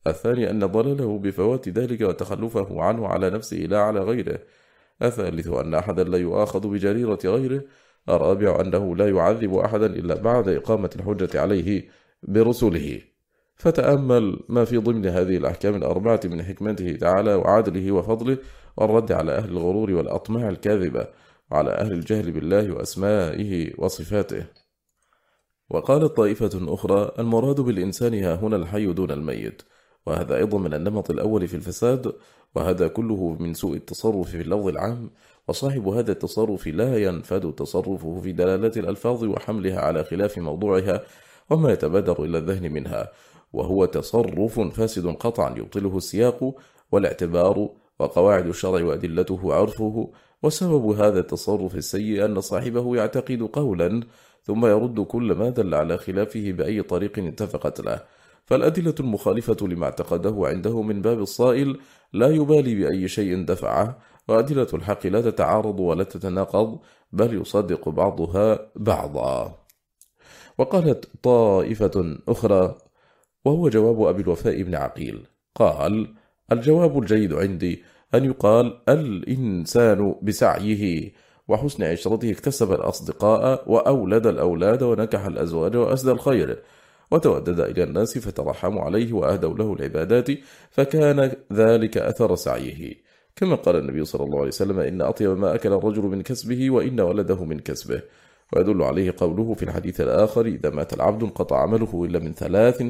الثاني أن ضلله بفوات ذلك وتخلفه عنه على نفسه لا على غيره. الثالث أن أحدا لا يؤاخذ بجريرة غيره. الرابع أنه لا يعذب أحدا إلا بعد إقامة الحجة عليه. برسله. فتأمل ما في ضمن هذه الأحكام الأربعة من حكمته تعالى وعدله وفضله والرد على أهل الغرور والأطماع الكاذبة وعلى أهل الجهل بالله وأسمائه وصفاته. وقالت طائفة أخرى المراد بالإنسان ها هنا الحي دون الميت وهذا أيضا من النمط الأول في الفساد وهذا كله من سوء التصرف في اللفظ العام وصاحب هذا التصرف لا ينفد تصرفه في دلالات الألفاظ وحملها على خلاف موضوعها وما يتبادر إلى الذهن منها وهو تصرف فاسد قطعا يبطله السياق والاعتبار وقواعد الشرع وأدلته عرفه وسبب هذا التصرف السيء أن صاحبه يعتقد قولا ثم يرد كل ما دل على خلافه بأي طريق اتفقت له. فالأدلة المخالفة لما اعتقده عنده من باب الصائل لا يبالي بأي شيء دفعه وأدلة الحق لا تتعارض ولا تتناقض بل يصدق بعضها بعضا. وقالت طائفة أخرى وهو جواب أبي الوفاء بن عقيل. قال الجواب الجيد عندي أن يقال الإنسان بسعيه وحسن عشرته اكتسب الأصدقاء وأولد الأولاد ونكح الأزواج وأسدى الخير وتودد إلى الناس فترحموا عليه وأهدوا له العبادات فكان ذلك أثر سعيه. كما قال النبي صلى الله عليه وسلم إن أطيب ما أكل الرجل من كسبه وإن ولده من كسبه. ويدل عليه قوله في الحديث الآخر إذا مات العبد انقطع عمله إلا من ثلاث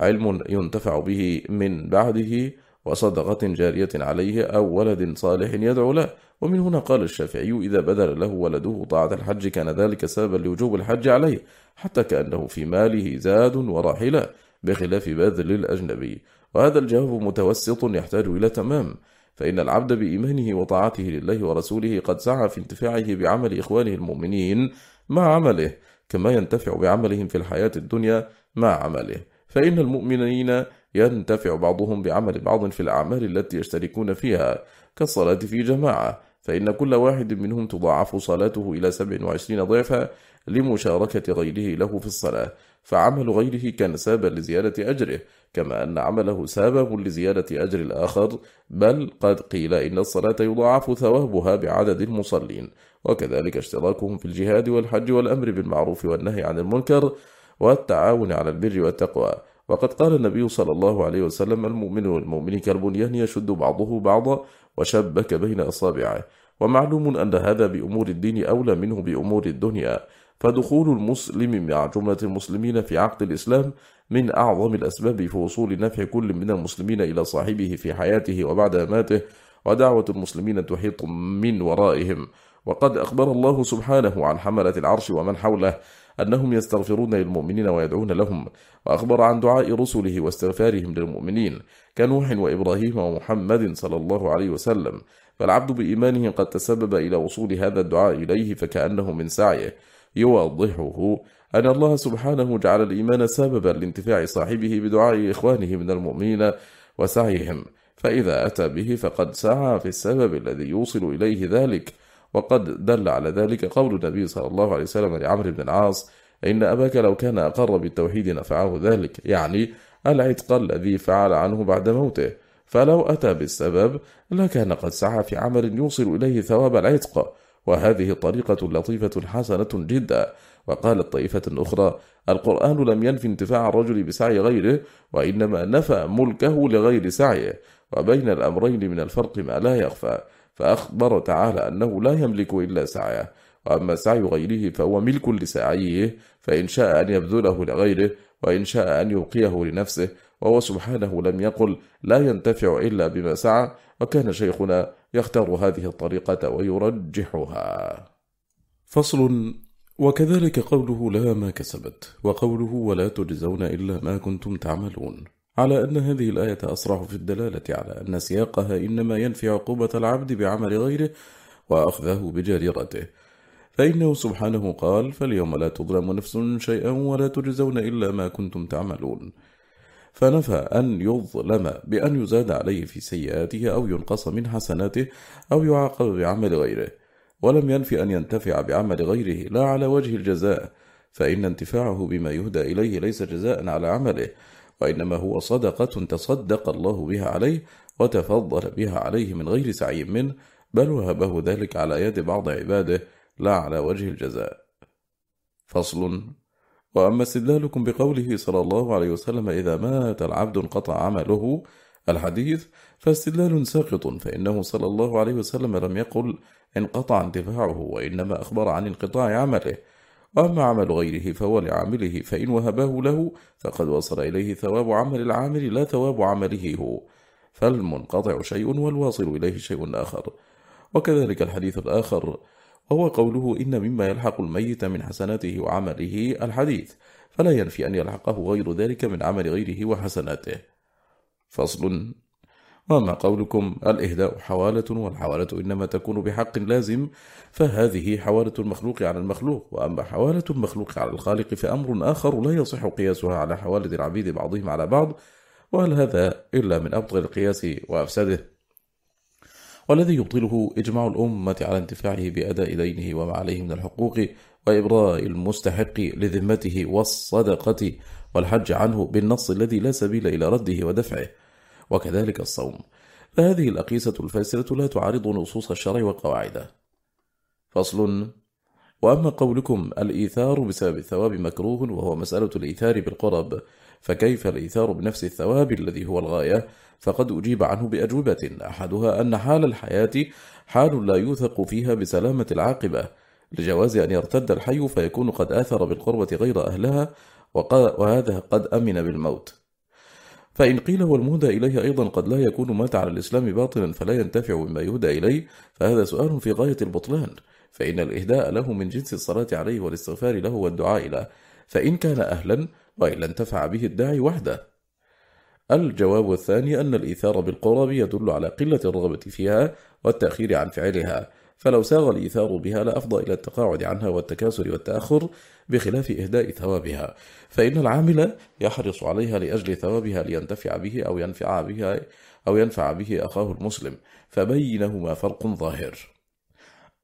علم ينتفع به من بعده وصدقة جارية عليه أو ولد صالح يدعو له. ومن هنا قال الشافعي إذا بدل له ولده طاعة الحج كان ذلك سببا لوجوب الحج عليه حتى كأنه في ماله زاد وراحلة بخلاف بذل الأجنبي. وهذا الجواب متوسط يحتاج إلى تمام فإن العبد بإيمانه وطاعته لله ورسوله قد سعى في انتفاعه بعمل إخوانه المؤمنين مع عمله كما ينتفع بعملهم في الحياة الدنيا مع عمله. فإن المؤمنين ينتفع بعضهم بعمل بعض في الأعمال التي يشتركون فيها كالصلاة في جماعة. فإن كل واحد منهم تضاعف صلاته إلى 27 ضعفا لمشاركة غيره له في الصلاة. فعمل غيره كان سابا لزيادة أجره كما أن عمله سابب لزيادة أجر الآخر بل قد قيل إن الصلاة يضاعف ثوابها بعدد المصلين. وكذلك اشتراكهم في الجهاد والحج والأمر بالمعروف والنهي عن المنكر والتعاون على البر والتقوى. وقد قال النبي صلى الله عليه وسلم المؤمن والمؤمن كالبنيان يشد بعضه بعضا وشبك بين أصابعه. ومعلوم أن هذا بأمور الدين أولى منه بأمور الدنيا. فدخول المسلم مع جملة المسلمين في عقد الإسلام من أعظم الأسباب في وصول نفع كل من المسلمين إلى صاحبه في حياته وبعد ماته ودعوة المسلمين تحيط من ورائهم. وقد أخبر الله سبحانه عن حملة العرش ومن حوله أنهم يستغفرون للمؤمنين ويدعون لهم وأخبر عن دعاء رسله واستغفارهم للمؤمنين كنوح وإبراهيم ومحمد صلى الله عليه وسلم فالعبد بإيمانه قد تسبب إلى وصول هذا الدعاء إليه فكأنه من سعيه يوضحه. أن الله سبحانه جعل الإيمان سببا لانتفاع صاحبه بدعاء إخوانه من المؤمنين وسعيهم فإذا أتى به فقد سعى في السبب الذي يوصل إليه ذلك. وقد دل على ذلك قول النبي صلى الله عليه وسلم لعمرو بن العاص إن أباك لو كان أقر بالتوحيد نفعه ذلك يعني العتق الذي فعل عنه بعد موته فلو أتى بالسبب لكان قد سعى في عمل يوصل إليه ثواب العتق وهذه طريقة لطيفة حسنة جدا. وقالت طائفة أخرى القرآن لم ينفي انتفاع الرجل بسعي غيره وإنما نفى ملكه لغير سعيه وبين الأمرين من الفرق ما لا يخفى. فأخبر تعالى أنه لا يملك إلا سعيه وأما سعي غيره فهو ملك لسعيه فإن شاء أن يبذله لغيره وإن شاء أن يوقيه لنفسه وهو سبحانه لم يقل لا ينتفع إلا بما سعى وكان شيخنا يختار هذه الطريقة ويرجحها. فصل وكذلك قوله لا ما كسبت وقوله ولا تجزون إلا ما كنتم تعملون. على أن هذه الآية أصرح في الدلالة على أن سياقها إنما ينفي عقوبة العبد بعمل غيره وأخذه بجريرته. فإنه سبحانه قال فاليوم لا تظلم نفس شيئا ولا تجزون إلا ما كنتم تعملون. فنفى أن يظلم بأن يزاد عليه في سيئاته أو ينقص من حسناته أو يعاقب بعمل غيره. ولم ينف أن ينتفع بعمل غيره لا على وجه الجزاء فإن انتفاعه بما يهدى إليه ليس جزاء على عمله. وإنما هو صدقة تصدق الله بها عليه وتفضل بها عليه من غير سعي منه بل وهبه ذلك على يد بعض عباده لا على وجه الجزاء. فصل. وأما استدلالكم بقوله صلى الله عليه وسلم إذا مات العبد انقطع عمله الحديث فاستدلال ساقط فإنه صلى الله عليه وسلم لم يقل انقطع انتفاعه وإنما أخبر عن انقطاع عمله. وأما عمل غيره فهو لعامله فإن وهبه له فقد وصل إليه ثواب عمل العامل لا ثواب عمله هو. فالمنقطع شيء والواصل إليه شيء آخر. وكذلك الحديث الآخر وهو قوله إن مما يلحق الميت من حسناته وعمله الحديث فلا ينفي أن يلحقه غير ذلك من عمل غيره وحسناته. فصل وما قولكم؟ الإهداء حوالة والحوالة إنما تكون بحق لازم فهذه حوالة المخلوق على المخلوق وأما حوالة المخلوق على الخالق فأمر آخر لا يصح قياسها على حوالة العبيد بعضهم على بعض وهل هذا إلا من أبطل القياس وأفسده والذي يبطله إجماع الأمة على انتفاعه بأداء دينه وما عليه من الحقوق وإبراء المستحق لذمته والصدقة والحج عنه بالنص الذي لا سبيل إلى رده ودفعه. وكذلك الصوم. فهذه الأقيسة الفاسدة لا تعارض نصوص الشرع وقواعده. فصل. وأما قولكم الإيثار بسبب الثواب مكروه وهو مسألة الإيثار بالقرب فكيف الإيثار بنفس الثواب الذي هو الغاية؟ فقد أجيب عنه بأجوبة. أحدها أن حال الحياة حال لا يوثق فيها بسلامة العاقبة لجواز أن يرتد الحي فيكون قد آثر بالقربة غير أهلها وهذا قد أمن بالموت. فإن قيل والمهدى إليه أيضا قد لا يكون مات على الإسلام باطلا فلا ينتفع بما يهدى إليه فهذا سؤال في غاية البطلان. فإن الإهداء له من جنس الصلاة عليه والاستغفار له والدعاء له فإن كان أهلا وإلا انتفع به الداعي وحده. الجواب الثاني أن الإيثار بالقرب يدل على قلة الرغبة فيها والتأخير عن فعلها. فلو ساغ الإيثار بها لأفضى إلى التقاعد عنها والتكاسل والتأخر بخلاف إهداء ثوابها فإن العامل يحرص عليها لأجل ثوابها لينتفع به أو ينفع بها أو ينفع به أخاه المسلم فبينهما فرق ظاهر.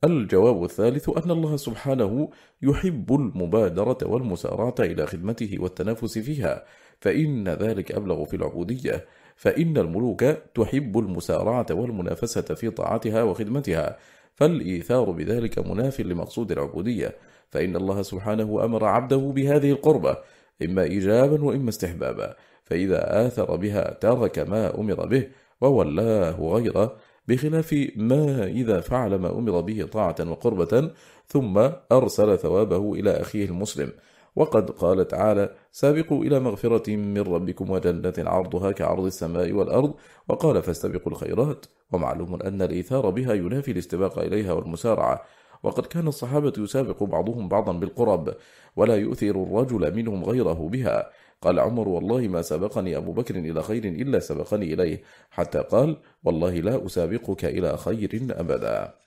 الجواب الثالث أن الله سبحانه يحب المبادرة والمسارعة إلى خدمته والتنافس فيها فإن ذلك أبلغ في العبودية فإن الملوك تحب المسارعة والمنافسة في طاعتها وخدمتها فالإيثار بذلك مناف لمقصود العبودية فإن الله سبحانه أمر عبده بهذه القربة إما إيجابا وإما استحبابا. فإذا آثر بها ترك ما أمر به وولاه غيره بخلاف ما إذا فعل ما أمر به طاعة وقربة ثم أرسل ثوابه إلى أخيه المسلم. وقد قال تعالى سابقوا إلى مغفرة من ربكم وجنة عرضها كعرض السماء والأرض وقال فاستبقوا الخيرات ومعلوم أن الإيثار بها ينافي الاستباق إليها والمسارعة. وقد كان الصحابة يسابق بعضهم بعضا بالقرب ولا يؤثر الرجل منهم غيره بها. قال عمر والله ما سبقني أبو بكر إلى خير إلا سبقني إليه حتى قال والله لا أسابقك إلى خير أبدا.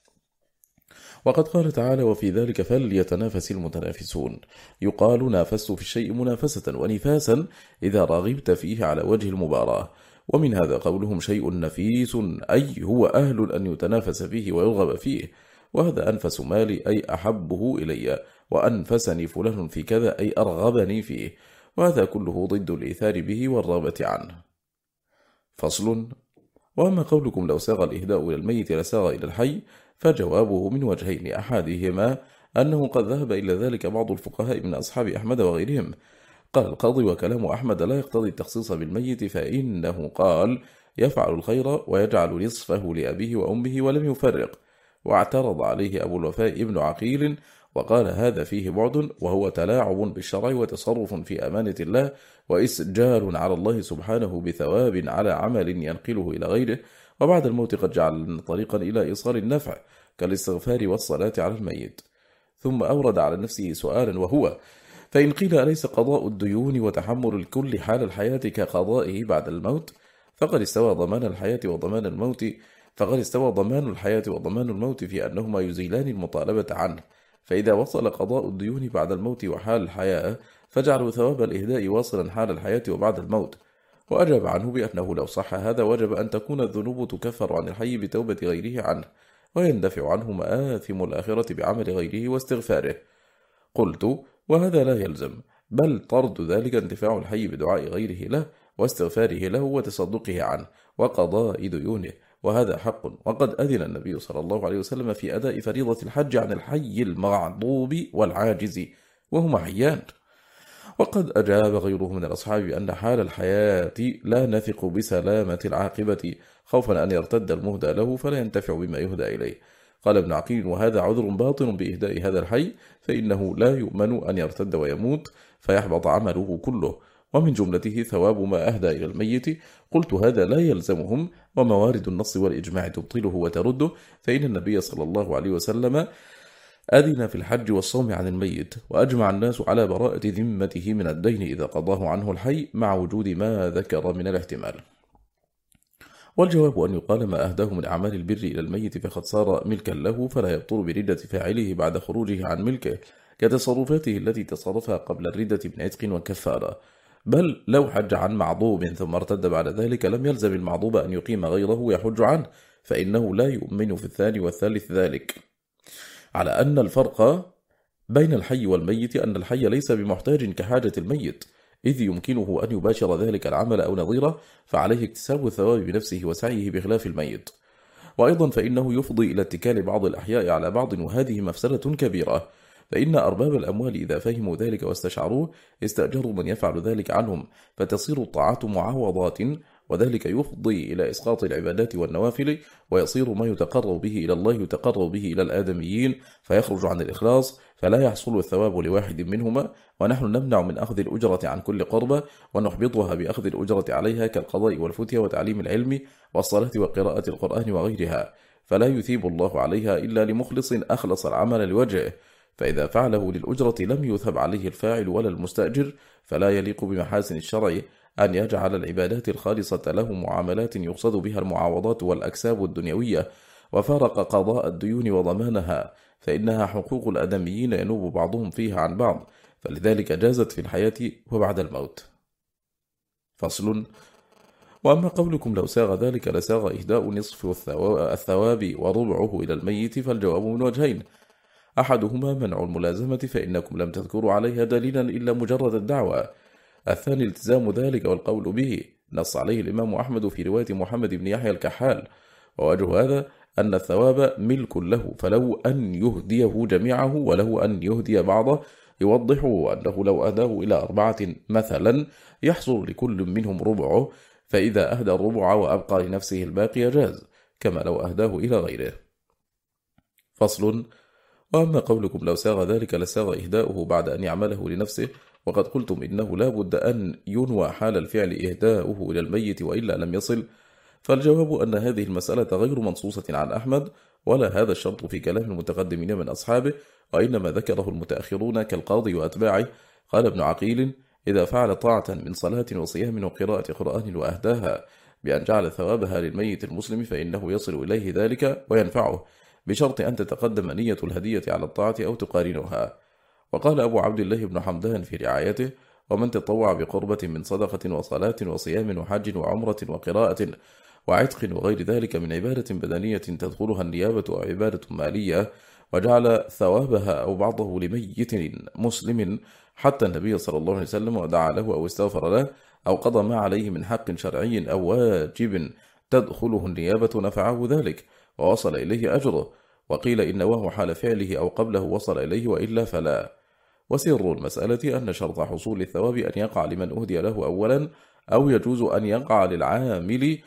وقد قال تعالى وفي ذلك فليتنافس المتنافسون. يقال نافست في الشيء منافسة ونفاسا إذا راغبت فيه على وجه المباراة. ومن هذا قولهم شيء نفيس أي هو أهل أن يتنافس فيه ويرغب فيه. وهذا أنفس مالي أي أحبه إلي. وأنفسني فلان في كذا أي أرغبني فيه. وهذا كله ضد الإثار به والرغبة عنه. فصل. وأما قولكم لو ساغ الإهداء إلى الميت لساغ إلى الحي فجوابه من وجهين أحدهما أنه قد ذهب إلى ذلك بعض الفقهاء من أصحاب أحمد وغيرهم. قال القاضي وكلام أحمد لا يقتضي التخصيص بالميت فإنه قال يفعل الخير ويجعل نصفه لأبيه وأمه ولم يفرق واعترض عليه أبو الوفاء ابن عقيل وقال هذا فيه بعد وهو تلاعب بالشرع وتصرف في أمانة الله وإسجار على الله سبحانه بثواب على عمل ينقله إلى غيره وبعد الموت قد جعل طريقا إلى إيصال النفع كالاستغفار والصلاة على الميت. ثم أورد على نفسه سؤالا وهو فإن قيل أليس قضاء الديون وتحمل الكل حال الحياة كقضائه بعد الموت؟ فقد استوى ضمان الحياة وضمان الموت فقد استوى ضمان الحياة وضمان الموت في أنهما يزيلان المطالبة عنه. فإذا وصل قضاء الديون بعد الموت وحال الحياة فجعلوا ثواب الإهداء واصلا حال الحياة وبعد الموت. وأجاب عنه بأنه لو صح هذا وجب أن تكون الذنوب تكفر عن الحي بتوبة غيره عنه ويندفع عنه مآثم الآخرة بعمل غيره واستغفاره. قلت وهذا لا يلزم بل طرد ذلك اندفاع الحي بدعاء غيره له واستغفاره له وتصدقه عنه وقضاء ديونه. وهذا حق وقد أذن النبي صلى الله عليه وسلم في أداء فريضة الحج عن الحي المغضوب والعاجز وهما حيان وقد أجاب غيره من الأصحاب أن حال الحياة لا نثق بسلامة العاقبة خوفا أن يرتد المهدى له فلا ينتفع بما يهدى إليه. قال ابن عقيل وهذا عذر باطن بإهداء هذا الحي فإنه لا يؤمن أن يرتد ويموت فيحبط عمله كله. ومن جملته ثواب ما أهدى إلى الميت. قلت هذا لا يلزمهم وموارد النص والإجماع تبطله وترده. فإن النبي صلى الله عليه وسلم أذن في الحج والصوم عن الميت وأجمع الناس على براءة ذمته من الدين إذا قضاه عنه الحي مع وجود ما ذكر من الاحتمال. والجواب أن يقال ما أهداه من أعمال البر إلى الميت فقد صار ملكا له فلا يبطل بردة فاعله بعد خروجه عن ملكه كتصرفاته التي تصرفها قبل الردة من عتق وكفارة. بل لو حج عن معضوب ثم ارتد بعد ذلك لم يلزم المعضوب أن يقيم غيره ويحج عنه فإنه لا يؤمن في الثاني والثالث ذلك. على أن الفرق بين الحي والميت أن الحي ليس بمحتاج كحاجة الميت إذ يمكنه أن يباشر ذلك العمل أو نظيره فعليه اكتساب الثواب بنفسه وسعيه بخلاف الميت. وأيضا فإنه يفضي إلى اتكال بعض الأحياء على بعض وهذه مفسدة كبيرة. فإن أرباب الأموال إذا فهموا ذلك واستشعروه استأجروا من يفعل ذلك عنهم فتصير الطاعات معاوضات وذلك يفضي إلى إسقاط العبادات والنوافل ويصير ما يتقرب به إلى الله يتقرب به إلى الآدميين فيخرج عن الإخلاص فلا يحصل الثواب لواحد منهما ونحن نمنع من أخذ الأجرة عن كل قربة ونحبطها بأخذ الأجرة عليها كالقضاء والفتية وتعليم العلم والصلاة وقراءة القرآن وغيرها فلا يثيب الله عليها إلا لمخلص أخلص العمل لوجهه فإذا فعله للأجرة لم يثب عليه الفاعل ولا المستأجر فلا يليق بمحاسن الشرع أن يجعل العبادات الخالصة له معاملات يقصد بها المعاوضات والأكساب الدنيوية وفارق قضاء الديون وضمانها فإنها حقوق الأدميين ينوب بعضهم فيها عن بعض فلذلك جازت في الحياة وبعد الموت. فصل وأما قولكم لو ساغ ذلك لساغ إهداء نصف الثواب وربعه إلى الميت فالجواب من وجهين أحدهما منع الملازمة فإنكم لم تذكروا عليها دليلا إلا مجرد الدعوة الثاني التزام ذلك والقول به. نص عليه الإمام أحمد في رواية محمد بن يحيى الكحال. ووجه هذا أن الثواب ملك له فلو أن يهديه جميعه وله أن يهدي بعضه يوضح أنه لو أهداه إلى أربعة مثلا يحصل لكل منهم ربعه فإذا أهدى الربع وأبقى لنفسه الباقي جاز كما لو أهداه إلى غيره. فصل. وأما قولكم لو ساغ ذلك لساغ إهداؤه بعد أن يعمله لنفسه وقد قلتم إنه لا بد أن ينوى حال الفعل إهداؤه إلى الميت وإلا لم يصل. فالجواب أن هذه المسألة غير منصوصة عن أحمد ولا هذا الشرط في كلام المتقدمين من أصحابه وإنما ذكره المتأخرون كالقاضي وأتباعه. قال ابن عقيل إذا فعل طاعة من صلاة وصيام وقراءة قرآن وأهداها بأن جعل ثوابها للميت المسلم فإنه يصل إليه ذلك وينفعه بشرط أن تتقدم نية الهدية على الطاعة أو تقارنها. وقال أبو عبد الله بن حمدان في رعايته ومن تطوع بقربة من صدقة وصلاة وصيام وحج وعمرة وقراءة وعتق وغير ذلك من عبادة بدنية تدخلها النيابة أو عبادة مالية وجعل ثوابها أو بعضه لميت مسلم حتى النبي صلى الله عليه وسلم ودعا له أو استغفر له أو قضى ما عليه من حق شرعي أو واجب تدخله النيابة نفعه ذلك ووصل إليه أجره وقيل إن وهو حال فعله أو قبله وصل إليه وإلا فلا. وسر المسألة أن شرط حصول الثواب أن يقع لمن أهدي له أولا أو يجوز أن يقع للعامل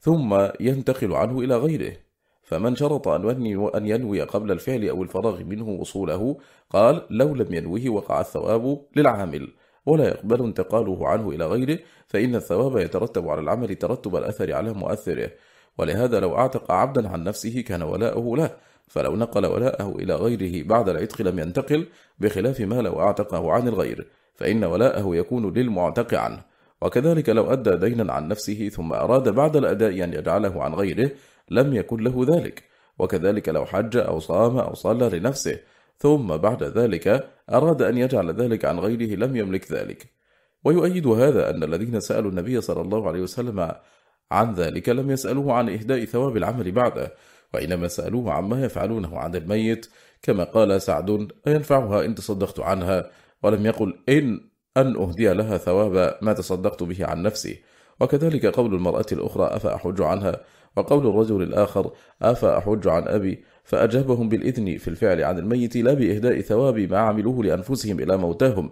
ثم ينتقل عنه إلى غيره. فمن شرط أن ينوي قبل الفعل أو الفراغ منه وصوله قال لو لم ينوه وقع الثواب للعامل ولا يقبل انتقاله عنه إلى غيره فإن الثواب يترتب على العمل ترتب الأثر على مؤثره. ولهذا لو أعتق عبدا عن نفسه كان ولاؤه له فلو نقل ولاءه إلى غيره بعد العتق لم ينتقل بخلاف ما لو أعتقه عن الغير فإن ولاءه يكون للمعتق عنه وكذلك لو أدى دينا عن نفسه ثم أراد بعد الأداء أن يجعله عن غيره لم يكن له ذلك. وكذلك لو حج أو صام أو صلى لنفسه ثم بعد ذلك أراد أن يجعل ذلك عن غيره لم يملك ذلك. ويؤيد هذا أن الذين سألوا النبي صلى الله عليه وسلم عن ذلك لم يسألوه عن إهداء ثواب العمل بعده وإنما سألوه عما يفعلونه عن الميت كما قال سعد أينفعها إن تصدقت عنها؟ ولم يقل إن أن أهدي لها ثواب ما تصدقت به عن نفسي. وكذلك قول المرأة الأخرى أفأحج عنها؟ وقول الرجل الآخر أفأحج عن أبي؟ فأجابهم بالإذن في الفعل عن الميت لا بإهداء ثواب ما عملوه لأنفسهم إلى موتاهم.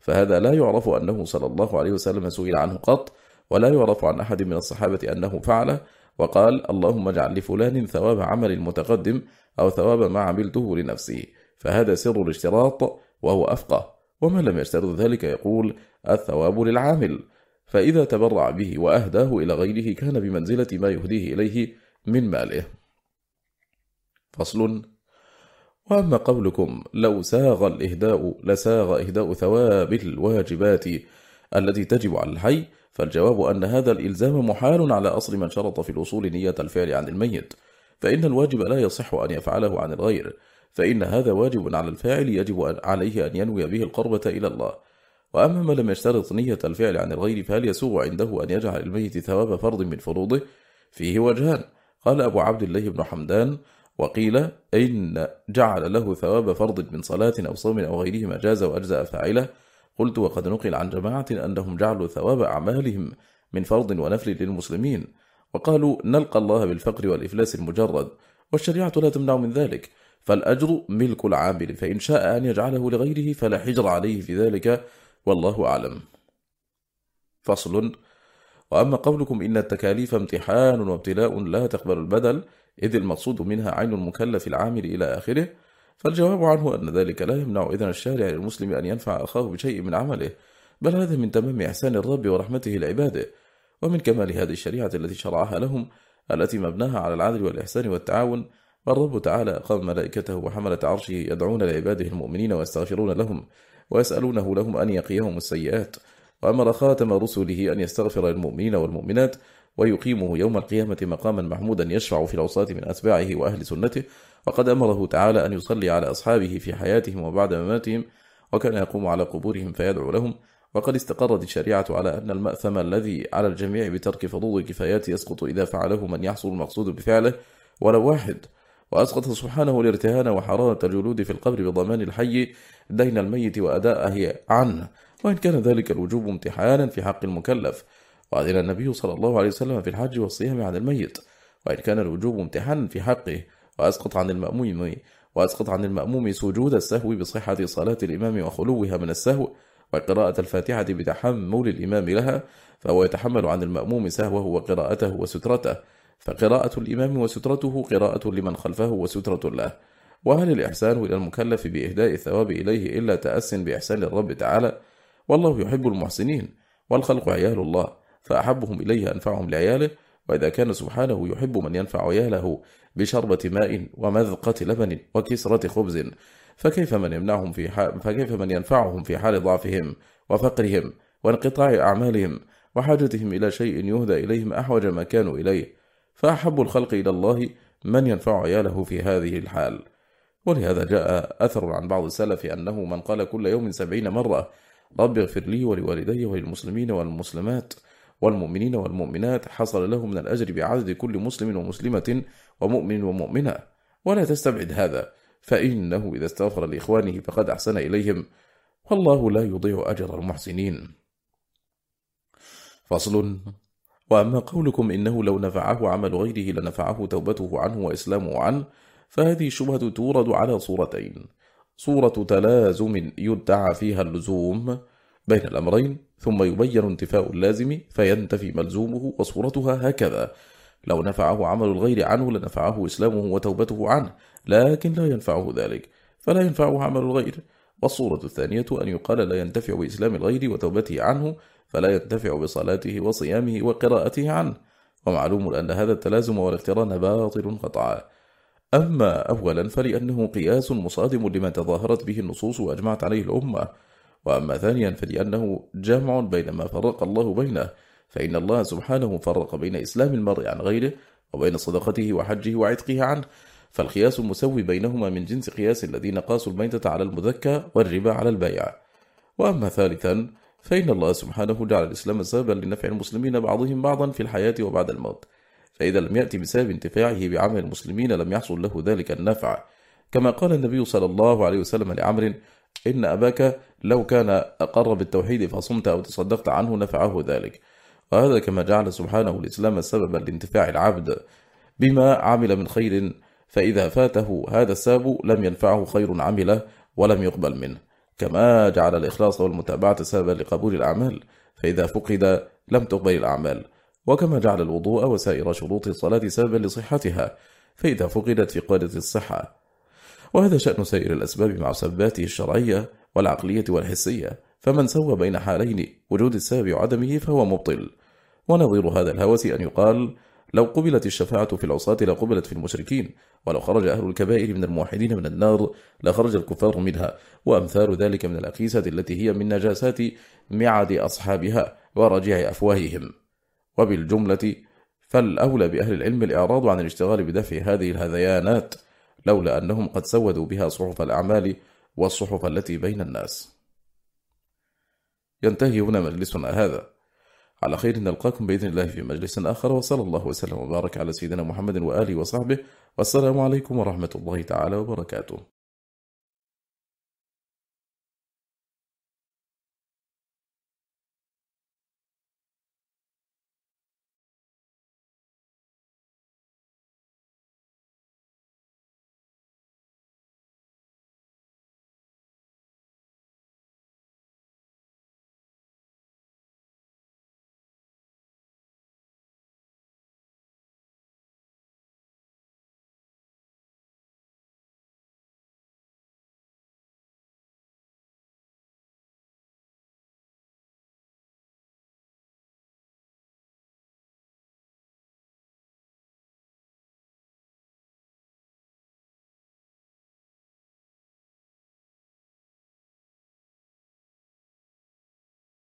فهذا لا يعرف أنه صلى الله عليه وسلم سئل عنه قط ولا يعرف عن أحد من الصحابة أنه فعله وقال اللهم اجعل لفلان ثواب عمل المتقدم أو ثواب ما عملته لنفسي فهذا سر الاشتراط وهو أفقه ومن لم يشترط ذلك يقول الثواب للعامل. فإذا تبرع به وأهداه إلى غيره كان بمنزلة ما يهديه إليه من ماله. فصل. وأما قولكم لو ساغ الإهداء لساغ إهداء ثواب الواجبات التي تجب على الحي فالجواب أن هذا الإلزام محال على أصل من شرط في الوصول نية الفعل عن الميت فإن الواجب لا يصح أن يفعله عن الغير فإن هذا واجب على الفاعل يجب عليه أن ينوي به القربة إلى الله. وأما من لم يشترط نية الفعل عن الغير فهل يسوغ عنده أن يجعل الميت ثواب فرض من فروضه. فيه وجهان. قال أبو عبد الله بن حمدان وقيل إن جعل له ثواب فرض من صلاة أو صوم أو غيرهما جاز وأجزأ فاعله. قلت وقد نقل عن جماعة أنهم جعلوا ثواب أعمالهم من فرض ونفل للمسلمين وقالوا نلقى الله بالفقر والإفلاس المجرد والشريعة لا تمنع من ذلك فالأجر ملك العامل فإن شاء أن يجعله لغيره فلا حجر عليه في ذلك والله أعلم. فصل. وأما قولكم إن التكاليف امتحان وابتلاء لا تقبل البدل إذ المقصود منها عين المكلف العامل إلى آخره فالجواب عنه أن ذلك لا يمنع إذن الشارع للمسلم أن ينفع أخاه بشيء من عمله بل هذا من تمام إحسان الرب ورحمته لعباده ومن كمال هذه الشريعة التي شرعها لهم التي مبناها على العدل والإحسان والتعاون والرب تعالى قام ملائكته وحملة عرشه يدعون لعباده المؤمنين ويستغفرون لهم ويسألونه لهم أن يقيهم السيئات وأمر خاتم رسله أن يستغفر للمؤمنين والمؤمنات ويقيمه يوم القيامة مقاما محمودا يشفع في العصاة من أتباعه وأهل سنته. وقد أمره تعالى أن يصلي على أصحابه في حياتهم وبعد مماتهم وكان يقوم على قبورهم فيدعو لهم. وقد استقرت الشريعة على أن المأثم الذي على الجميع بترك فضوض الكفايات يسقط إذا فعله من يحصل المقصود بفعله. ولو واحد وأسقط سبحانه الارتهان وحرارة الجلود في القبر بضمان الحي دين الميت وأداءه عنه. وإن كان ذلك الوجوب امتحانا في حق المكلف. وأذن النبي صلى الله عليه وسلم في الحج والصيام عن الميت وإن كان الوجوب امتحانا في حقه وأسقط عن المأموم وأسقط عن المأموم سجود السهو بصحة صلاة الإمام وخلوها من السهو وقراءة الفاتحة بتحمل الإمام لها فهو يتحمل عن المأموم سهوه وقراءته وسترته فقراءة الإمام وسترته قراءة لمن خلفه وسترة له. وهل الإحسان إلى المكلف بإهداء الثواب إليه إلا تأس بإحسان الرب تعالى؟ والله يحب المحسنين والخلق عيال الله. فأحبهم إليه أنفعهم لعياله وإذا كان سبحانه يحب من ينفع عياله بشربة ماء ومذقة لبن وكسرة خبز فكيف من يمنعهم في حال فكيف من ينفعهم في حال ضعفهم وفقرهم وانقطاع أعمالهم وحاجتهم إلى شيء يهدى إليهم أحوج ما كانوا إليه؟ فأحب الخلق إلى الله من ينفع عياله في هذه الحال. ولهذا جاء أثر عن بعض السلف أنه من قال كل يوم سبعين مرة رب اغفر لي ولوالدي وللمسلمين والمسلمات. والمؤمنين والمؤمنات حصل له من الأجر بعدد كل مسلم ومسلمة ومؤمن ومؤمنة. ولا تستبعد هذا فإنه إذا استغفر لإخوانه فقد أحسن إليهم. والله لا يضيع أجر المحسنين. فصل. وأما قولكم إنه لو نفعه عمل غيره لنفعه توبته عنه وإسلامه عنه فهذه الشبهة تورد على صورتين. صورة تلازم يدعى فيها اللزوم بين الأمرين ثم يبين انتفاء اللازم فينتفي ملزومه وصورتها هكذا. لو نفعه عمل الغير عنه لنفعه إسلامه وتوبته عنه لكن لا ينفعه ذلك. فلا ينفعه عمل الغير. والصورة الثانية أن يقال لا ينتفع بإسلام الغير وتوبته عنه فلا ينتفع بصلاته وصيامه وقراءته عنه. ومعلوم أن هذا التلازم والاقتران باطل قطعا. أما أولا فلأنه قياس مصادم لما تظاهرت به النصوص وأجمعت عليه الأمة. وأما ثانيا فلأنه جمع بين ما فرق الله بينه فإن الله سبحانه فرق بين إسلام المرء عن غيره وبين صدقته وحجه وعتقه عنه. فالقياس المسوي بينهما من جنس قياس الذين قاسوا الميتة على المذكى والربا على البيع. وأما ثالثا فإن الله سبحانه جعل الإسلام سببا لنفع المسلمين بعضهم بعضا في الحياة وبعد الموت. فإذا لم يأتي بسبب انتفاعه بعمل المسلمين لم يحصل له ذلك النفع. كما قال النبي صلى الله عليه وسلم لعمر إن أباك لو كان أقر بالتوحيد فصمت أو تصدقت عنه نفعه ذلك. وهذا كما جعل سبحانه الإسلام سببا لانتفاع العبد بما عمل من خير فإذا فاته هذا الساب لم ينفعه خير عمله ولم يقبل منه. كما جعل الإخلاص والمتابعة سببا لقبول الأعمال فإذا فقد لم تقبل الأعمال. وكما جعل الوضوء وسائر شروط الصلاة سببا لصحتها فإذا فقدت فقدت الصحة. وهذا شأن سير الأسباب مع سباته الشرعية والعقلية والحسية فمن سوى بين حالين وجود السبب وعدمه فهو مبطل. ونظير هذا الهوس أن يقال لو قبلت الشفاعة في العصاة لقبلت في المشركين ولو خرج أهل الكبائر من الموحدين من النار لخرج الكفار منها. وأمثال ذلك من الأقيسة التي هي من نجاسات معد أصحابها ورجع أفواههم. وبالجملة فالأولى بأهل العلم الإعراض عن الاشتغال بدفع هذه الهذيانات. لولا أنهم قد سودوا بها صحف الأعمال والصحف التي بين الناس. ينتهي هنا مجلسنا هذا. على خير نلقاكم بإذن الله في مجلس آخر وصلى الله وسلم وبارك على سيدنا محمد وآله وصحبه. والسلام عليكم ورحمة الله تعالى وبركاته.